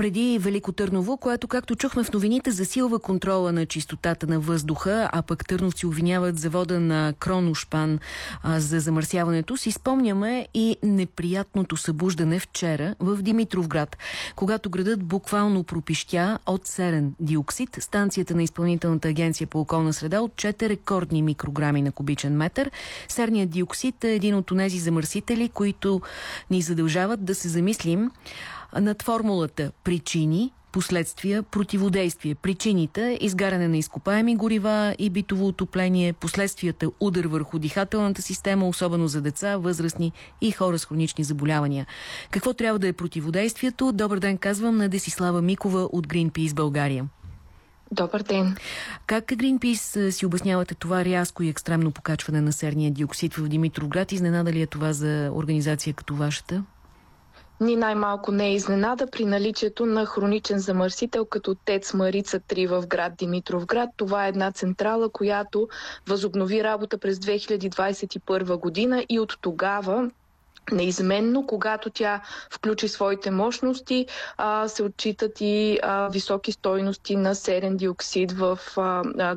преди Велико Търново, което, както чухме в новините, засилва контрола на чистотата на въздуха, а пък търновци обвиняват завода на Кроношпан а, за замърсяването, си спомняме и неприятното събуждане вчера в Димитровград, когато градът буквално пропищя от серен диоксид. Станцията на Изпълнителната агенция по околна среда отчете рекордни микрограми на кубичен метър. Серният диоксид е един от тези замърсители, които ни задължават да се замислим над формулата причини, последствия, противодействие. Причините – изгаряне на изкопаеми горива и битово отопление, последствията – удар върху дихателната система, особено за деца, възрастни и хора с хронични заболявания. Какво трябва да е противодействието? Добър ден, казвам на Десислава Микова от Greenpeace България. Добър ден. Как Greenpeace си обяснявате това рязко и екстремно покачване на серния диоксид в Димитровград? Изненада ли е това за организация като вашата? Ни най-малко не е изненада при наличието на хроничен замърсител като ТЕЦ Марица 3 в град Димитровград. Това е една централа, която възобнови работа през 2021 година и от тогава Неизменно, когато тя включи своите мощности, се отчитат и високи стойности на серен диоксид в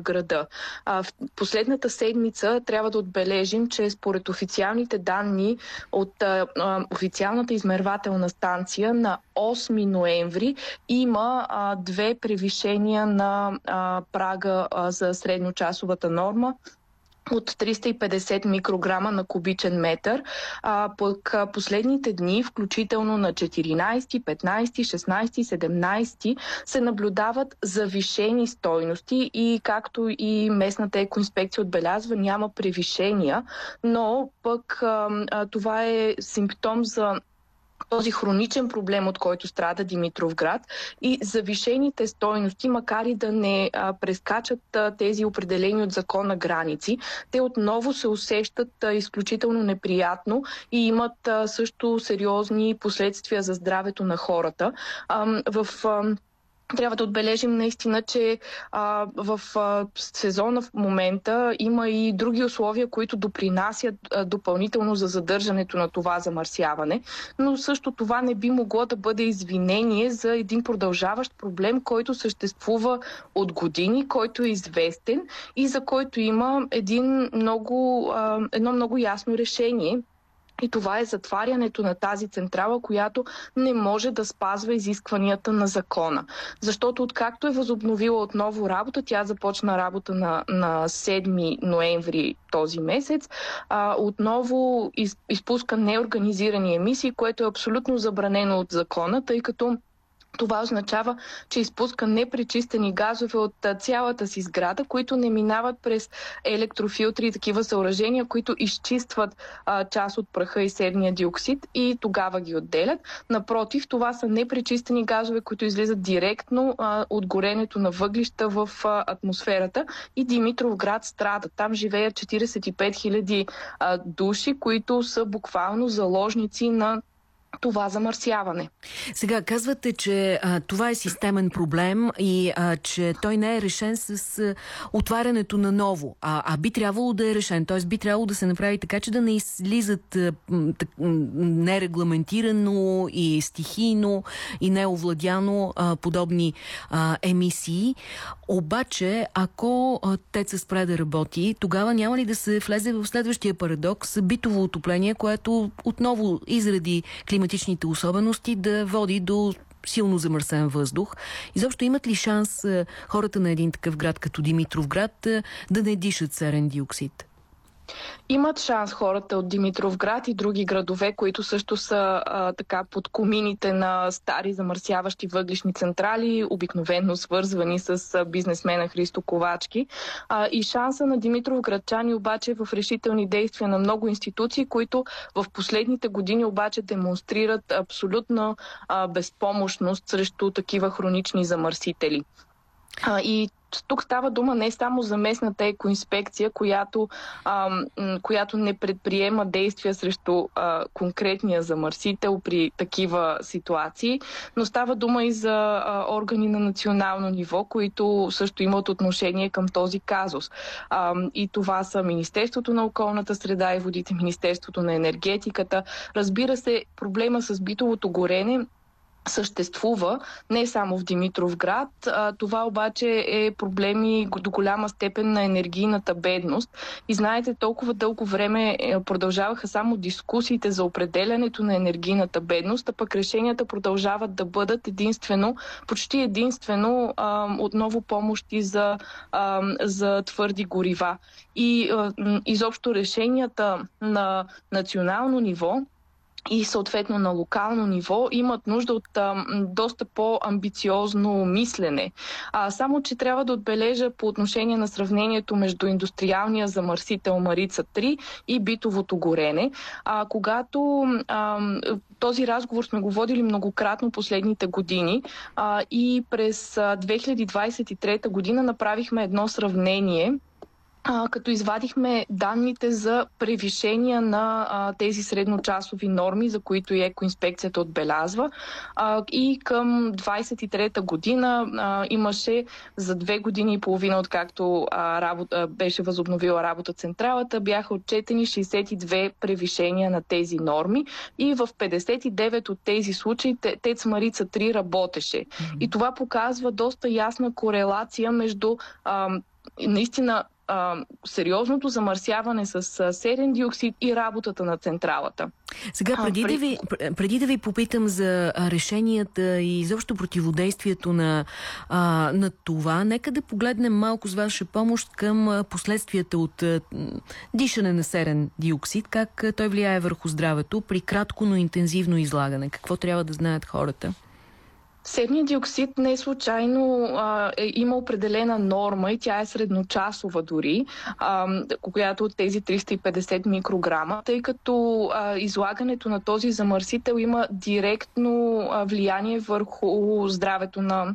града. В последната седмица трябва да отбележим, че според официалните данни от официалната измервателна станция на 8 ноември има две превишения на прага за средночасовата норма от 350 микрограма на кубичен метър. А, пък последните дни, включително на 14, 15, 16, 17, се наблюдават завишени стойности и както и местната екоинспекция отбелязва, няма превишения, но пък а, това е симптом за този хроничен проблем, от който страда Димитровград и завишените стойности, макар и да не а, прескачат а, тези определени от закона граници, те отново се усещат а, изключително неприятно и имат а, също сериозни последствия за здравето на хората. А, в а, трябва да отбележим наистина, че а, в а, сезона в момента има и други условия, които допринасят а, допълнително за задържането на това замърсяване, но също това не би могло да бъде извинение за един продължаващ проблем, който съществува от години, който е известен и за който има един много, а, едно много ясно решение и това е затварянето на тази централа, която не може да спазва изискванията на закона. Защото откакто е възобновила отново работа, тя започна работа на, на 7 ноември този месец, а, отново из, изпуска неорганизирани емисии, което е абсолютно забранено от закона, тъй като това означава, че изпуска непречистени газове от цялата си сграда, които не минават през електрофилтри и такива съоръжения, които изчистват а, част от праха и серния диоксид и тогава ги отделят. Напротив, това са непречистени газове, които излизат директно а, от горенето на въглища в а, атмосферата и Димитровград страда. Там живеят 45 000 а, души, които са буквално заложници на това замърсяване. Сега казвате, че а, това е системен проблем и а, че той не е решен с а, отварянето на ново, а, а би трябвало да е решен. Т.е. би трябвало да се направи така, че да не излизат а, нерегламентирано и стихийно и неовладяно а, подобни а, емисии. Обаче, ако теца спре да работи, тогава няма ли да се влезе в следващия парадокс битово отопление, което отново изради климатични климатичните особености да води до силно замърсен въздух. Изобщо имат ли шанс хората на един такъв град като Димитровград да не дишат серен диоксид? Имат шанс хората от Димитровград и други градове, които също са а, така под комините на стари замърсяващи въглишни централи, обикновено свързвани с бизнесмена Христо Ковачки. А, и шанса на Димитровградчани обаче е в решителни действия на много институции, които в последните години обаче демонстрират абсолютно а, безпомощност срещу такива хронични замърсители. А, и тук става дума не само за местната екоинспекция, която, а, която не предприема действия срещу а, конкретния замърсител при такива ситуации, но става дума и за а, органи на национално ниво, които също имат отношение към този казус. А, и това са Министерството на околната среда и водите, Министерството на енергетиката. Разбира се, проблема с битовото горене съществува не само в Димитров град. А, това обаче е проблеми до голяма степен на енергийната бедност. И знаете, толкова дълго време е, продължаваха само дискусиите за определянето на енергийната бедност, а пък решенията продължават да бъдат единствено, почти единствено отново помощи за, за твърди горива. И изобщо решенията на национално ниво и съответно на локално ниво имат нужда от а, доста по-амбициозно мислене. А, само, че трябва да отбележа по отношение на сравнението между индустриалния замърсител Марица 3 и битовото горене. А, когато а, този разговор сме го водили многократно последните години а, и през 2023 година направихме едно сравнение а, като извадихме данните за превишения на а, тези средночасови норми, за които и екоинспекцията отбелязва. А, и към 23-та година а, имаше за две години и половина, откакто а, работа, беше възобновила работа централата, бяха отчетени 62 превишения на тези норми и в 59 от тези случаи ТЕЦ Марица 3 работеше. Mm-hmm. И това показва доста ясна корелация между а, наистина а, сериозното замърсяване с а, серен диоксид и работата на централата. Сега, преди, а, да ви, преди да ви попитам за решенията и изобщо противодействието на, а, на това, нека да погледнем малко с ваша помощ към последствията от а, дишане на серен диоксид, как той влияе върху здравето при кратко, но интензивно излагане. Какво трябва да знаят хората? Серният диоксид не е случайно а, е, има определена норма и тя е средночасова дори, а, която от тези 350 микрограма, тъй като а, излагането на този замърсител има директно а, влияние върху здравето на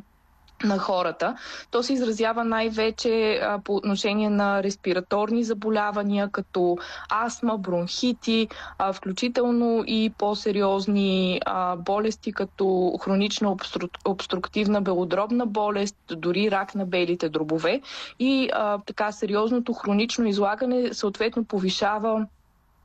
на хората. То се изразява най-вече по отношение на респираторни заболявания, като астма, бронхити, а, включително и по-сериозни а, болести, като хронична обстру... обструктивна белодробна болест, дори рак на белите дробове. И а, така сериозното хронично излагане съответно повишава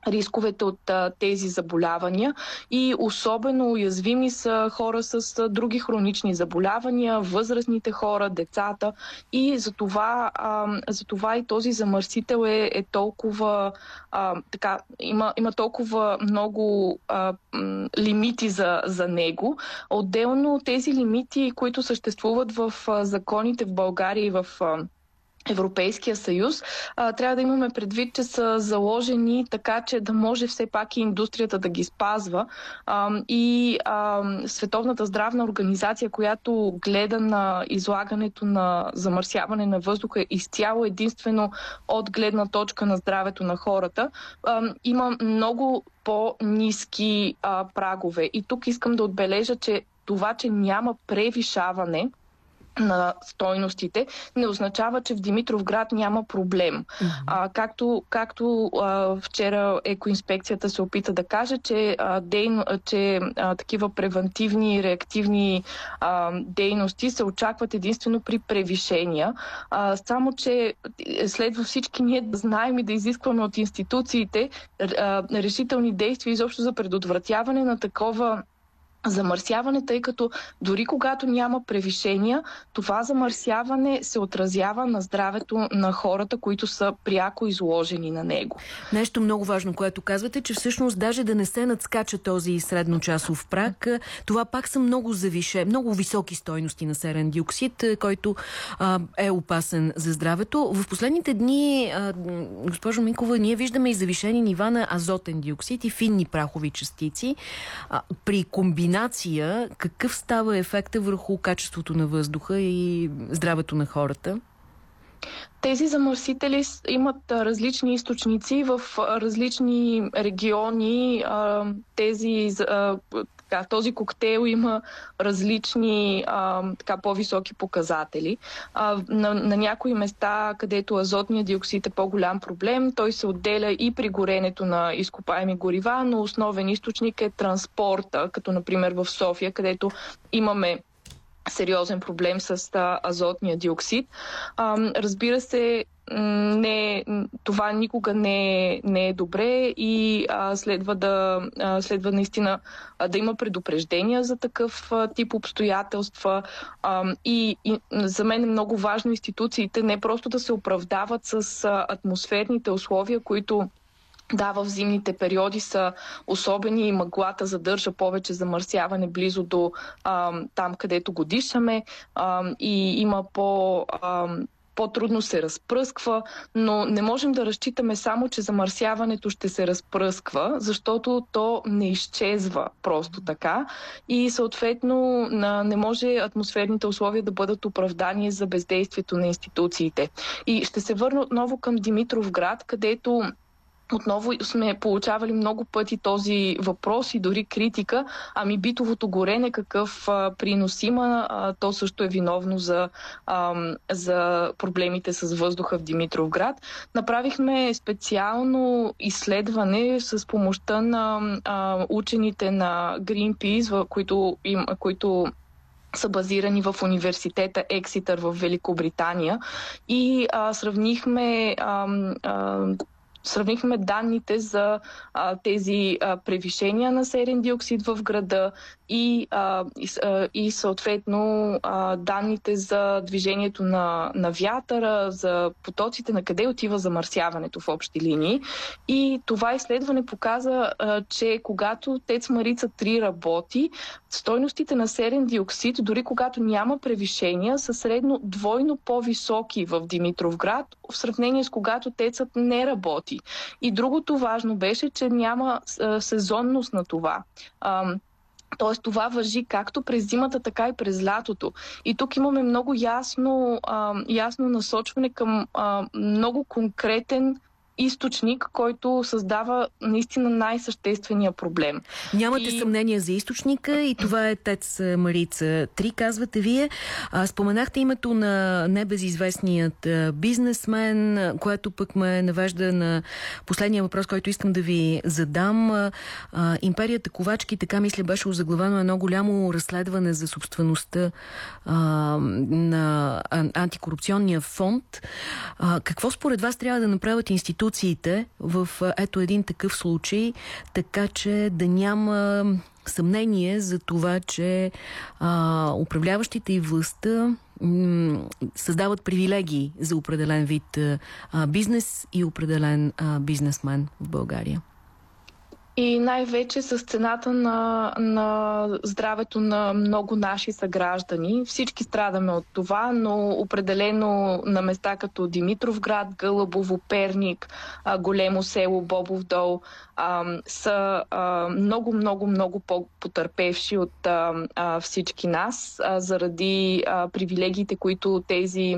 рисковете от а, тези заболявания и особено уязвими са хора с а, други хронични заболявания, възрастните хора, децата и за това, а, за това и този замърсител е, е толкова а, така, има, има толкова много а, м, лимити за, за него. Отделно тези лимити, които съществуват в а, законите в България и в а, Европейския съюз, трябва да имаме предвид, че са заложени така, че да може все пак и индустрията да ги спазва. И Световната здравна организация, която гледа на излагането на замърсяване на въздуха изцяло единствено от гледна точка на здравето на хората, има много по-низки прагове. И тук искам да отбележа, че това, че няма превишаване на стойностите, не означава, че в Димитровград няма проблем. Mm-hmm. А, както както а, вчера екоинспекцията се опита да каже, че, а, дейно, че а, такива превентивни и реактивни а, дейности се очакват единствено при превишения. А, само, че следва всички ние да знаем и да изискваме от институциите а, решителни действия изобщо за предотвратяване на такова замърсяване, тъй като дори когато няма превишения, това замърсяване се отразява на здравето на хората, които са пряко изложени на него. Нещо много важно, което казвате, че всъщност даже да не се надскача този средночасов прак, това пак са много завише, много високи стойности на серен диоксид, който а, е опасен за здравето. В последните дни, а, госпожо Минкова, ние виждаме и завишени нива на азотен диоксид и финни прахови частици. А, при комбинация комбинация, какъв става ефекта върху качеството на въздуха и здравето на хората? Тези замърсители имат различни източници в различни региони. Тези така, този коктейл има различни а, така, по-високи показатели. А, на, на някои места, където азотният диоксид е по-голям проблем, той се отделя и при горенето на изкопаеми горива, но основен източник е транспорта, като например в София, където имаме сериозен проблем с азотния диоксид. А, разбира се, не, това никога не е, не е добре и а, следва да а, следва наистина а, да има предупреждения за такъв а, тип обстоятелства. А, и, и за мен е много важно институциите не просто да се оправдават с а, атмосферните условия, които да, в зимните периоди са особени и мъглата задържа повече замърсяване близо до а, там, където го дишаме а, и има по... А, по-трудно се разпръсква, но не можем да разчитаме само, че замърсяването ще се разпръсква, защото то не изчезва просто така и съответно не може атмосферните условия да бъдат оправдани за бездействието на институциите. И ще се върна отново към Димитров град, където отново сме получавали много пъти този въпрос и дори критика. Ами битовото горене какъв а, принос има? А, то също е виновно за, а, за проблемите с въздуха в Димитровград. Направихме специално изследване с помощта на а, учените на Greenpeace, които, им, които са базирани в университета Екситър в Великобритания и а, сравнихме а, а, Сравнихме данните за а, тези а, превишения на серен диоксид в града и, а, и, а, и съответно а, данните за движението на, на вятъра, за потоците, на къде отива замърсяването в общи линии. И това изследване показа, а, че когато ТЕЦ Марица 3 работи, стойностите на серен диоксид, дори когато няма превишения, са средно двойно по-високи в Димитровград, в сравнение с когато тецът не работи. И другото важно беше, че няма а, сезонност на това. А, Тоест това въжи както през зимата, така и през лятото. И тук имаме много ясно, а, ясно насочване към а, много конкретен източник, който създава наистина най-съществения проблем. Нямате и... съмнение за източника и това е Тец Марица 3, казвате вие. А, споменахте името на небезизвестният бизнесмен, което пък ме навежда на последния въпрос, който искам да ви задам. А, империята Ковачки, така мисля, беше озаглавено едно голямо разследване за собствеността а, на антикорупционния фонд. А, какво според вас трябва да направят институции институциите в ето един такъв случай, така че да няма съмнение за това, че а, управляващите и властта създават привилегии за определен вид а, бизнес и определен а, бизнесмен в България и най-вече с цената на, на здравето на много наши съграждани. Всички страдаме от това, но определено на места като Димитровград, Гълъбово, Перник, големо село Бобов дол са много, много, много по-потърпевши от всички нас заради привилегиите, които тези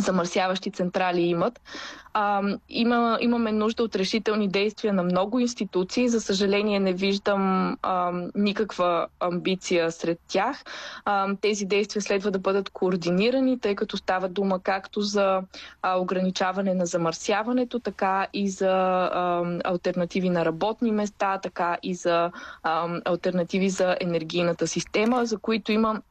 замърсяващи централи имат. А, има, имаме нужда от решителни действия на много институции. За съжаление не виждам а, никаква амбиция сред тях. А, тези действия следва да бъдат координирани, тъй като става дума както за а, ограничаване на замърсяването, така и за а, альтернативи на работни места, така и за а, альтернативи за енергийната система, за които има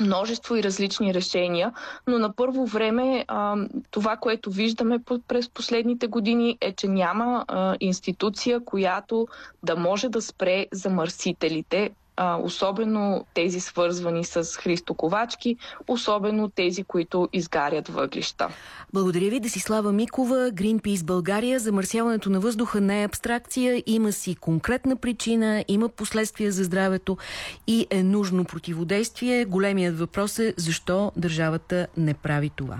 множество и различни решения, но на първо време а, това, което виждаме през последните години е, че няма а, институция, която да може да спре замърсителите особено тези свързвани с Христо Ковачки, особено тези, които изгарят въглища. Благодаря ви, Десислава Микова, Greenpeace България. Замърсяването на въздуха не е абстракция, има си конкретна причина, има последствия за здравето и е нужно противодействие. Големият въпрос е защо държавата не прави това.